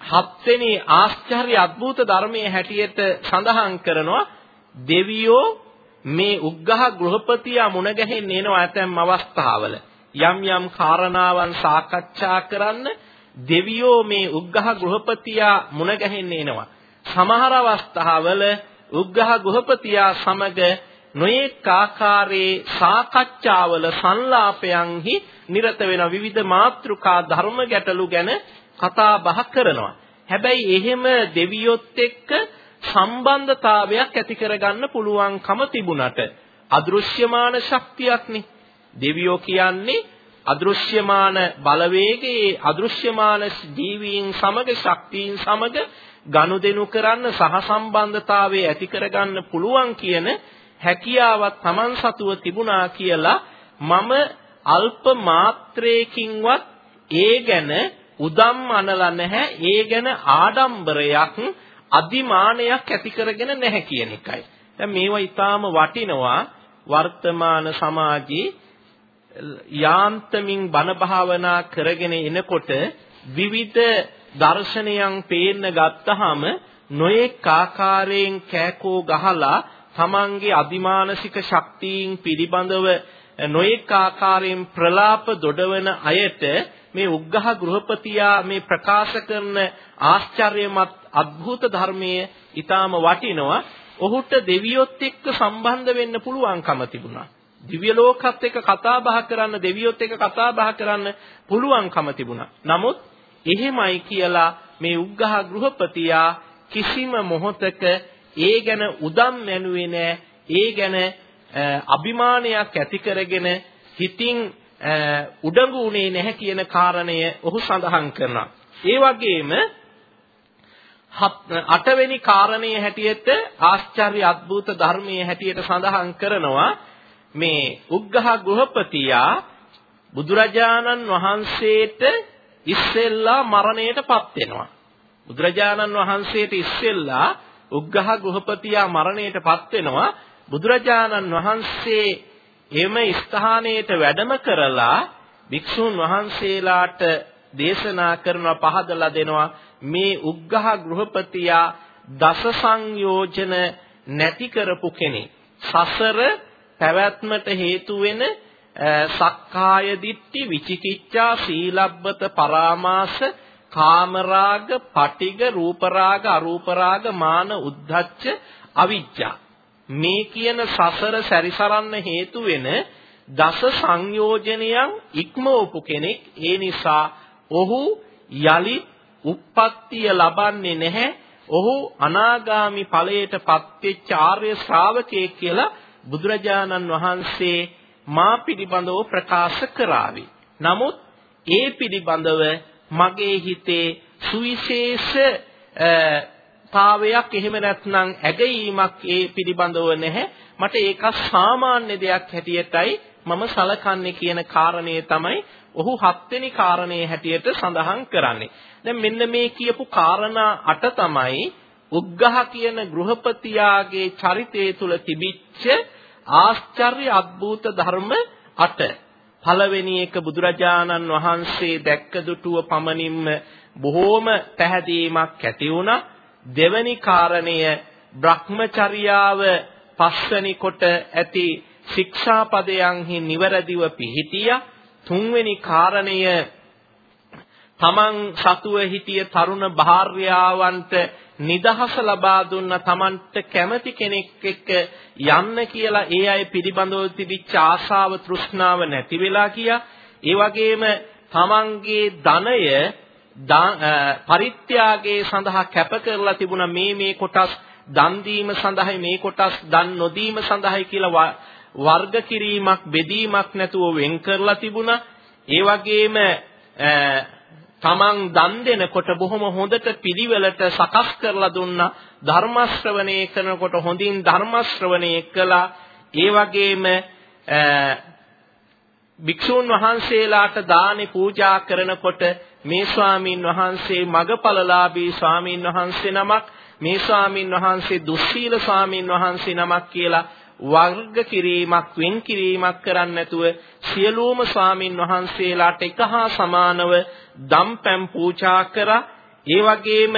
හත්වෙනි ආශ්චර්ය අద్భుත ධර්මයේ හැටියට සඳහන් කරනවා දෙවියෝ මේ උග්ඝහ ගෘහපතියා මුණ ගැහෙන්න එනවා ඇතැම් අවස්ථාවල. යම් යම් කාරණාවන් සාකච්ඡා කරන්න දෙවියෝ මේ උග්ඝහ ගෘහපතියා මුණ ගැහෙන්න එනවා. සමහර අවස්ථාවල උග්ඝහ ගෘහපතියා සමග නොයෙක් ආකාරයේ සාකච්ඡාවල සංලාපයන්හි නිරත වෙන විවිධ මාතෘකා ධර්ම ගැටලු ගැන කතා බහ කරනවා. හැබැයි එහෙම දෙවියොත් එක්ක සම්බන්ධතාවයක් ඇති කරගන්න පුළුවන්කම තිබුණට අදෘශ්‍යමාන ශක්තියක්නේ. දෙවියෝ කියන්නේ අදෘශ්‍යමාන බලවේගයේ අදෘශ්‍යමාන ජීවීන් සමග ශක්තියින් සමග ගනුදෙනු කරන්න සහසම්බන්ධතාවයේ ඇති කරගන්න පුළුවන් කියන හැකියාවක් Taman සතුව තිබුණා කියලා මම අල්ප මාත්‍රයකින්වත් ඒ ගැන උදම් අනලා නැහැ ඒ ගැන ආඩම්බරයක් අදිමානයක් ඇති කරගෙන නැහැ කියන එකයි. දැන් මේවා ඊටාම වටිනවා වර්තමාන සමාජයේ යාන්තමින් බණ භාවනා කරගෙන එනකොට විවිධ දර්ශනයන් පේන්න ගත්තාම නොයෙක් ආකාරයෙන් කෑකෝ ගහලා තමන්ගේ අදිමානසික ශක්තියින් පිළිබඳව නොයෙක් ආකාරයෙන් ප්‍රලාප දොඩවන අයට මේ උග්ඝහ ගෘහපතියා මේ ප්‍රකාශ කරන ආශ්චර්යමත් අద్భుත ධර්මයේ ඊටාම වටිනවා. ඔහුට දෙවියොත් එක්ක සම්බන්ධ වෙන්න පුළුවන්කම තිබුණා. දිව්‍ය ලෝකත් එක්ක කතා බහ කරන්න දෙවියොත් එක්ක කතා බහ කරන්න පුළුවන්කම තිබුණා. නමුත් එහෙමයි කියලා මේ උග්ඝහ ගෘහපතියා කිසිම මොහොතක ඒ ගැන උදම් මැනුවේ නෑ ඒ ගැන අභිමානයක් ඇති කරගෙන හිතින් උඩඟු උනේ නැහැ කියන කාරණය ඔහු සඳහන් කරනවා ඒ වගේම අටවෙනි කාරණයේ හැටියට ආශ්චර්ය අద్భుත ධර්මයේ හැටියට සඳහන් කරනවා මේ උග්ඝහ ගෘහපතියා බුදුරජාණන් වහන්සේට ඉස්සෙල්ලා මරණයටපත් වෙනවා. බුදුරජාණන් වහන්සේට ඉස්සෙල්ලා උග්ඝහ ගෘහපතියා මරණයටපත් වෙනවා. බුදුරජාණන් වහන්සේ එම ස්ථානයට වැඩම කරලා භික්ෂුන් වහන්සේලාට දේශනා කරන පහදලා දෙනවා මේ උග්ඝහ ගෘහපතියා දස සංයෝජන නැති කරපු කෙනෙක්. සසර පැවැත්මට හේතු වෙන සක්කාය දිට්ඨි විචිකිච්ඡා සීලබ්බත පරාමාස කාමරාග පටිග රූපරාග අරූපරාග මාන උද්ධච්ච අවිජ්ජා. මේ කියන සසර සැරිසරන්න හේතු වෙන දස සංයෝජනයන් ඉක්මවපු කෙනෙක්. ඒ නිසා ඔහු යලි උප්පත්තිය ලබන්නේ නැහැ. ඔහු අනාගාමි ඵලයටපත් වෙච්ච ආර්ය ශ්‍රාවකයෙක් කියලා බුදුරජාණන් වහන්සේ මා පිළිබඳව ප්‍රකාශ කරાવી. නමුත් ඒ පිළිබඳව මගේ හිතේ සුවිශේෂ තාවයක් එහෙම නැත්නම් ඇගීමක් ඒ පිළිබඳව නැහැ. මට ඒක සාමාන්‍ය දෙයක් හැටියටයි මම සලකන්නේ කියන කාරණය තමයි ඔහු හත්වෙනි කාරණේ හැටියට සඳහන් කරන්නේ. දැන් මෙන්න මේ කියපු කාරණා අට තමයි උග්ඝහ කියන ගෘහපතියාගේ චරිතය තුල තිබිච්ච ආශ්චර්ය අద్భుත ධර්ම අට. පළවෙනි එක බුදුරජාණන් වහන්සේ දැක්ක දුටුව පමණින්ම බොහෝම පැහැදීමක් ඇති වුණා. දෙවැනි කාරණය Brahmacharyaව පස්වෙනි කොට ඇති ශික්ෂාපදයන්හි නිවැරදිව පිහිටියා. තුන්වෙනි කාරණය තමන් සතුව හිටිය තරුණ භාර්යාවන්ට නිදහස ලබා දුන්න තමන්ට කැමති කෙනෙක් එක්ක යන්න කියලා ඒ අය පිළිබඳව තිබිච්ච ආශාව තෘෂ්ණාව නැති වෙලා කියා ඒ වගේම තමන්ගේ ධනය පරිත්‍යාගයේ සඳහා කැප කරලා තිබුණා මේ මේ කොටස් දන් දීම සඳහායි මේ කොටස් දන් නොදීම සඳහායි කියලා වර්ග කිරීමක් බෙදීමක් නැතුව වෙන් කරලා තිබුණා. ඒ වගේම තමන් දන් දෙනකොට බොහොම හොඳට පිළිවෙලට සකස් කරලා දුන්නා ධර්ම ශ්‍රවණය කරනකොට හොඳින් ධර්ම ශ්‍රවණය කළා. ඒ වගේම භික්ෂූන් වහන්සේලාට දානි පූජා කරනකොට මේ ස්වාමින් වහන්සේ මගපලලාභී ස්වාමින් වහන්සේ නමක් මේ ස්වාමින් වහන්සේ දුස්සීල ස්වාමින් වහන්සේ නමක් කියලා වර්ග කිරීමක් වෙන් කිරීමක් කරන්නේ නැතුව සියලුම ස්වාමින් වහන්සේලාට එක හා සමානව දම්පැම් පූජා කරා ඒ වගේම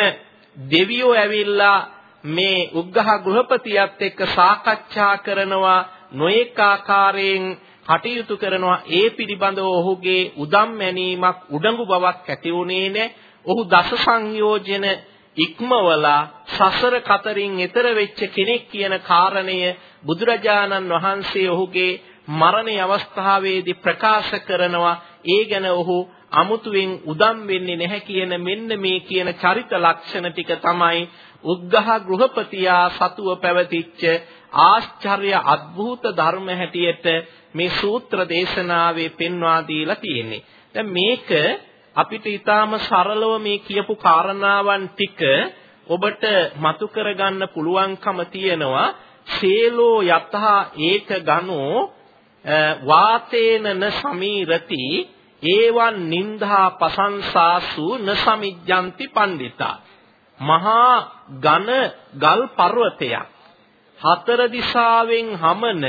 දෙවියෝ ඇවිල්ලා මේ උග්ඝහ ගෘහපතියත් එක්ක සාකච්ඡා කරනවා නොඑක ආකාරයෙන් කටයුතු කරනවා ඒ පිළිබඳව ඔහුගේ උදම් මැනීමක් උඩඟු බවක් ඇති වුණේ නැහැ. ඔහු දස සංයෝජන ඉක්මවලා සසර කතරින් එතර වෙච්ච කෙනෙක් කියන කාරණය බුදුරජාණන් වහන්සේ ඔහුගේ මරණයේ අවස්ථාවේදී ප්‍රකාශ කරනවා ඒ ගැන ඔහු අමුතුවෙන් උදම් වෙන්නේ නැහැ කියන මෙන්න මේ කියන චරිත ලක්ෂණ ටික තමයි උග්ඝහ ගෘහපතියා සතුව පැවතිච්ච ආශ්චර්ය අద్భుත ධර්ම හැටියට මේ සූත්‍ර දේශනාවේ පෙන්වා දීලා තියෙන්නේ. දැන් මේක අපිට ඊටාම සරලව මේ කියපු කාරණාවන් ටික ඔබට මතු කරගන්න පුළුවන්කම තියෙනවා. සේලෝ යතහ ඒක ගනෝ වාතේනන සමීරති ඒවන් නින්දා පසංසාසු න සමිජ්ජಂತಿ පණ්ඩිතා. මහා ඝන ගල් පර්වතයක්. හතර දිශාවෙන් හමන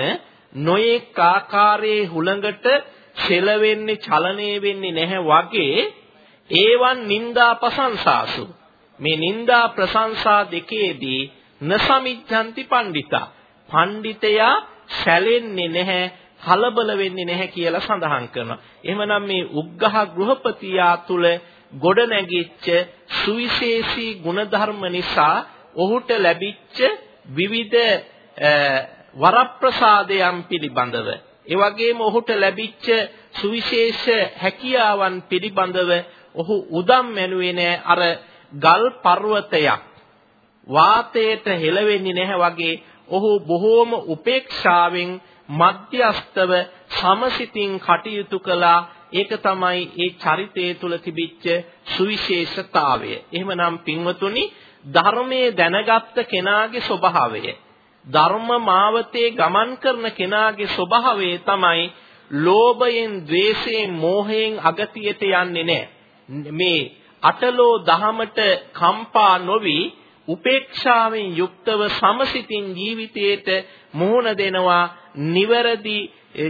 නොයෙක් ආකාරයේ හුළඟට සෙලවෙන්නේ චලනය වෙන්නේ නැහැ වගේ ඒවන් නින්දා ප්‍රශංසාසු මේ නින්දා ප්‍රශංසා දෙකේදී නසමිච්ඡanti පණ්ඩිතා. පණ්ඩිතයා සැලෙන්නේ නැහැ කලබල වෙන්නේ නැහැ කියලා සඳහන් කරනවා. එහෙමනම් මේ උග්ඝහ ගෘහපතියා තුල ගොඩ නැගිච්ච සුවිශේෂී ගුණධර්ම නිසා ඔහුට ලැබිච්ච විවිධ වරප්‍රසාදයන් පිළිබඳව. ඒ වගේම ඔහුට ලැබිච්ච සුවිශේෂ හැකියාවන් පිළිබඳව ඔහු උදම් මැනුවේ නෑ අර ගල් පර්වතයක්. වාතයට හෙළවෙන්නේ නැහැ වගේ ඔහු බොහෝම උපේක්ෂාවෙන් මධ්‍යස්තව සමසිතින් කටයුතු කළා ඒක තමයි ඒ චරිතය තුල තිබිච්ච සුවිශේෂතාවය. එහෙමනම් පින්වතුනි ධර්මයේ දැනගත්ත කෙනාගේ ස්වභාවය ධර්ම මාවතේ ගමන් කරන කෙනාගේ ස්වභාවය තමයි ලෝභයෙන්, ద్వේෂයෙන්, මෝහයෙන් අගතියට යන්නේ නැහැ. මේ අටලෝ දහමට කම්පා නොවි උපේක්ෂාවෙන් යුක්තව සමසිතින් ජීවිතයට මුහුණ දෙනවා නිවැරදි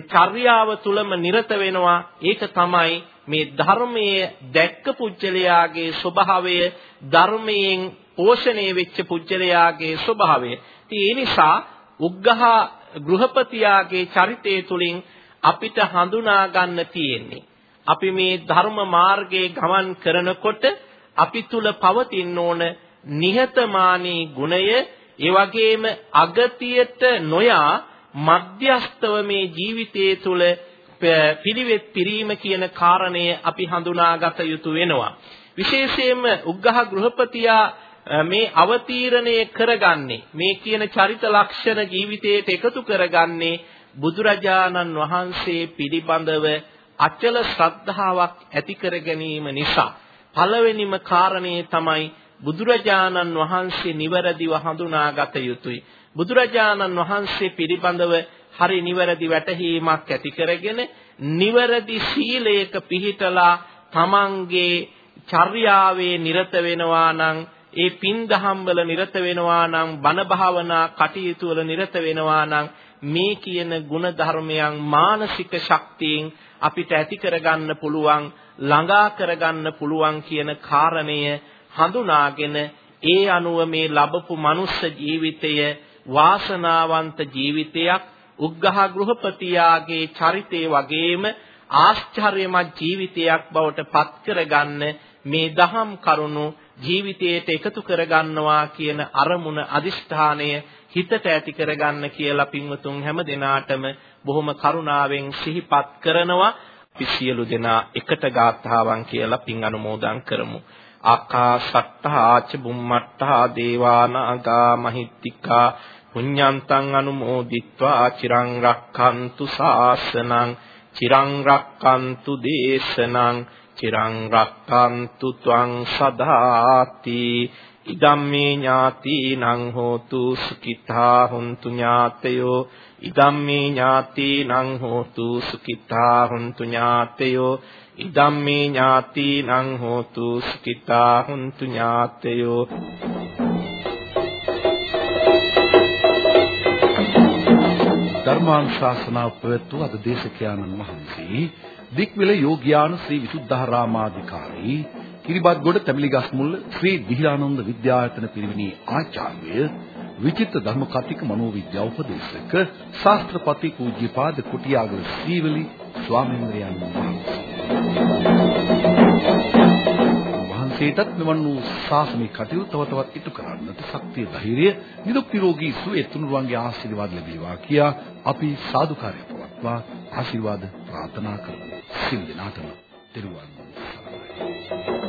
චර්යාව තුලම නිරත වෙනවා ඒක තමයි මේ ධර්මයේ දැක්ක පුජ්‍යලයාගේ ස්වභාවය ධර්මයෙන් පෝෂණය වෙච්ච පුජ්‍යලයාගේ ස්වභාවය. ඉතින් ඒ නිසා උග්ඝහ ගෘහපතියාගේ චරිතය තුලින් අපිට හඳුනා ගන්න තියෙන්නේ. අපි මේ ධර්ම මාර්ගයේ ගමන් කරනකොට අපි තුල පවතින ඕන නිහතමානී ගුණය ඒ වගේම අගතියට නොයා මධ්‍යස්තව මේ ජීවිතයේ තුල පිළිවෙත් පිරීම කියන කාරණය අපි හඳුනාගත යුතු වෙනවා. විශේෂයෙන්ම උග්ඝහ ගෘහපතියා මේ අවතීර්ණය කරගන්නේ මේ කියන චරිත ලක්ෂණ ජීවිතයට එකතු කරගන්නේ බුදුරජාණන් වහන්සේ පිළිබඳව අචල ශ්‍රද්ධාවක් ඇති කර ගැනීම නිසා පළවෙනිම කාරණේ තමයි බුදුරජාණන් වහන්සේ නිවැරදිව හඳුනාගත යුතුයි. බුදුරජාණන් වහන්සේ පිළිබඳව හරි නිවැරදි වැටහීමක් ඇති කරගෙන නිවැරදි සීලයක පිහිටලා තමන්ගේ චර්යාවේ නිරත වෙනවා නම් ඒ පින් දහම් වල නිරත වෙනවා නම් බණ භාවනා කටයුතු වල නිරත වෙනවා නම් මේ කියන ගුණ ධර්මයන් මානසික ශක්තියෙන් අපිට ඇති කරගන්න පුළුවන් ළඟා කරගන්න පුළුවන් කියන කාරණය හඳුනාගෙන ඒ අනුව මේ ලැබපු මනුස්ස ජීවිතය වාසනාවන්ත ජීවිතයක් උග්ඝහ ගෘහපතියාගේ චරිතේ වගේම ආශ්චර්යමත් ජීවිතයක් බවට පත් කරගන්න මේ දහම් කරුණු ජීවිතයට එකතු කරගන්නවා කියන අරමුණ අදිෂ්ඨානය හිතට ඇති කරගන්න කියලා පින්වතුන් හැම දිනාටම බොහොම කරුණාවෙන් සිහිපත් කරනවා. අපි සියලු දෙනා එකට ගාථාවන් කියලා පින් අනුමෝදන් කරමු. ආකාශත්තා ච බුම්මත්තා දේවානාගා මහිත්‍තිකා පුඤ්ඤන්තං අනුමෝදිත්වා චිරං රක්ඛන්තු ශාසනං චිරං රක්ඛන්තු දේශනං චිරං රක්ඛන්තු ත්වං සදාති। ඉදම්මේ ඥාතිනං හෝතු සුඛිතා හුන්තු ඥාතයෝ. ඉදම්මේ ඥාතිනං හෝතු සුඛිතා හුන්තු ඥාතයෝ. ඉදම්මේ ඥාතිනං හෝතු සුඛිතා හුන්තු ඥාතයෝ. ධර්මානුශාසනාව පැවැත්වූ අද දේශකයාණන් වහන්සේ දික්විල යෝග්‍යාන ශ්‍රී විසුද්ධාරාමාධිකාරී කිරිබත්ගොඩ තැඹිලිගස්මුල්ල ශ්‍රී දිහිලානන්ද විද්‍යායතන පිරිවෙනේ ආචාර්ය විචිත්‍ර ධර්ම කතික මනෝවිද්‍යා උපදේශක ශාස්ත්‍රපති පූජ්‍යපාද කුටියාගල ශ්‍රීවලි ස්වාමීන් වහන්සේටත් මෙවන් වූ ශාසනික කටයුතු තව තවත් ඉටු කරන්නට ශක්තිය ධෛර්යය නිදුක් නිරෝගී සුවය තුනුරුවන්ගේ ආශිර්වාද ලැබේවා කියා අපි සාදුකාරය පවත්වා ආශිර්වාද ප්‍රාර්ථනා කරමු. සිල් දනාතම තෙරුවන් සරණයි.